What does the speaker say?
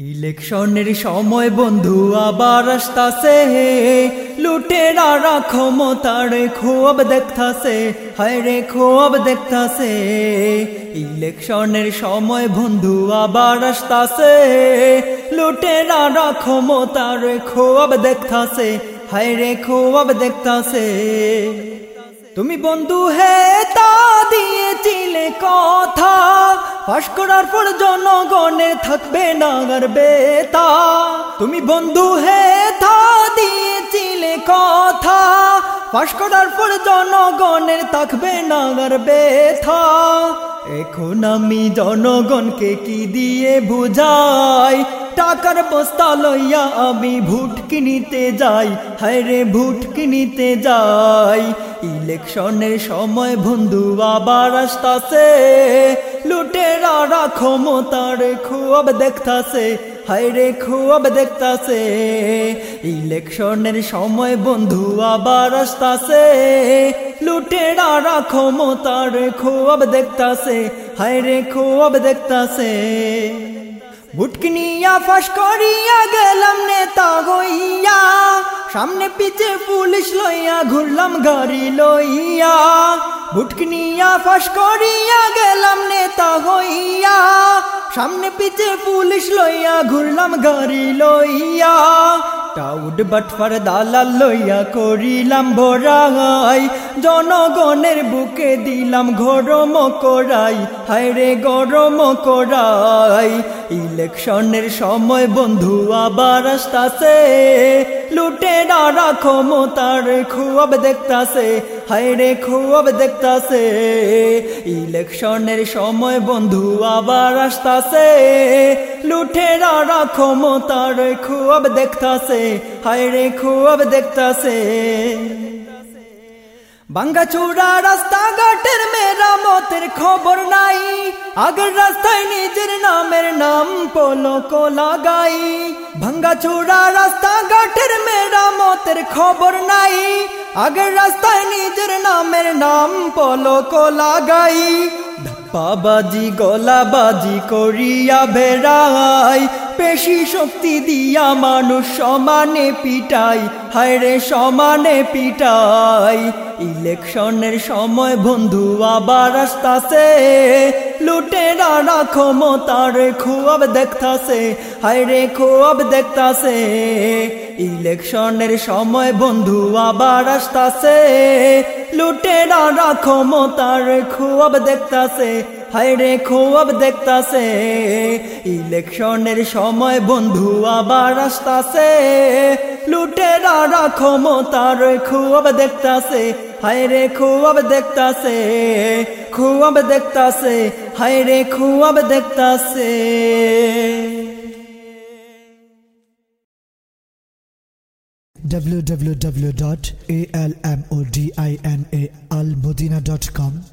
ইলেকশনের সময় বন্ধু আবার আসতাছে। লুটেরারা ক্ষমতার খোয়াব দেখতাছে। হায় রে খোয়াব দেখতাছে। ইলেকশনের সময় বন্ধু আবার আসতাছে। লুটেরারা ক্ষমতার খোয়াব দেখতাছে। হায় রে খোয়াব দেখতাছে। তুমি বন্ধু হে, তা দিয়েছিলে কথা পাশ করার পর জনগণে থাকবে নাগর বেতা। তুমি বন্ধু হে থা দিয়েছিলে কথা। পাশ করার পর জনগণের থাকবে নাগর বেথা। এখন আমি জনগণকে কি দিয়ে বুঝাই? টাকার বস্তা লইয়া আমি ভুট কিনিতে যাই। হায় রে ভুট কিনিতে যাই। ইলেকশনের সময় বন্ধু আবার আসতাছে। লুটেরা ক্ষমতার খুব দেখতাছে। হায় রে, খুব দেখতাছে। ইলেকশনের সময় বন্ধু আবার আসতাছে। লুটেরা ক্ষমতার খুব দেখতাছে। হায় রে, খুব দেখতাছে। বুটকিনিয়া ফাঁস করিয়া গেলাম নেতা হইয়া সামনে পিছে পুলিশ লইয়া ঘুরলাম গাড়ি লইয়া। ভুটকিনিয়া ফাঁস করিয়া গেলাম নেতা হইয়া। সামনে পিছে পুলিশ লইয়া ঘুরলাম গাড়ি লইয়া। টাউড বাটফার দালাল লইয়া করিলাম ভরাই। জনগণের বুকে দিলাম গরম করাই। হায়রে গরম করাই। ইলেকশনের সময় বন্ধু আবার আসতাছে। লুটেরা ক্ষমতার খুব দেখতাছে। হায় রে খুব দেখতাছে। ইলেকশনের সময় বন্ধু আবার আসতাছে। লুঠেরা ক্ষমতার খুব দেখতাছে। হায় রে খুব দেখতাছে। বাঙ্গা চূড়া রাস্তাঘাটের মেরামতের খবর নাই। আগের রাস্তায় নিজের নামের নাম পলক লাগাই। ভাঙ্গা চূড়া রাস্তাঘাটের মেরামতের খবর নাই। আগের রাস্তায় নিজের নামের নাম পলক লাগাই। বাবাজি গলাবাজি করিয়া বেড়াই। পেশি শক্তি দিয়া মানুষ সমানে পিটাই। হায়রে সমানে পিটাই। ইলেকশনের সময় বন্ধু আবার আসতাছে। লুটেরা ক্ষমতার খুব দেখতাছে। হায়রে খুব দেখতাছে। ইলেকশনের সময় বন্ধু আবার আসতাছে। লুটেরা ক্ষমতার খুব দেখতাছে। হায়রে খুব দেখতাছে। ইলেকশনের সময় বন্ধু আবার আসতাছে। লুটেরা ক্ষমতার খুব দেখতাছে। হায়রে খুব দেখতাছে। খুব দেখতাছে। হায়রে খুব দেখতাছে। www.almodinaalmodina.com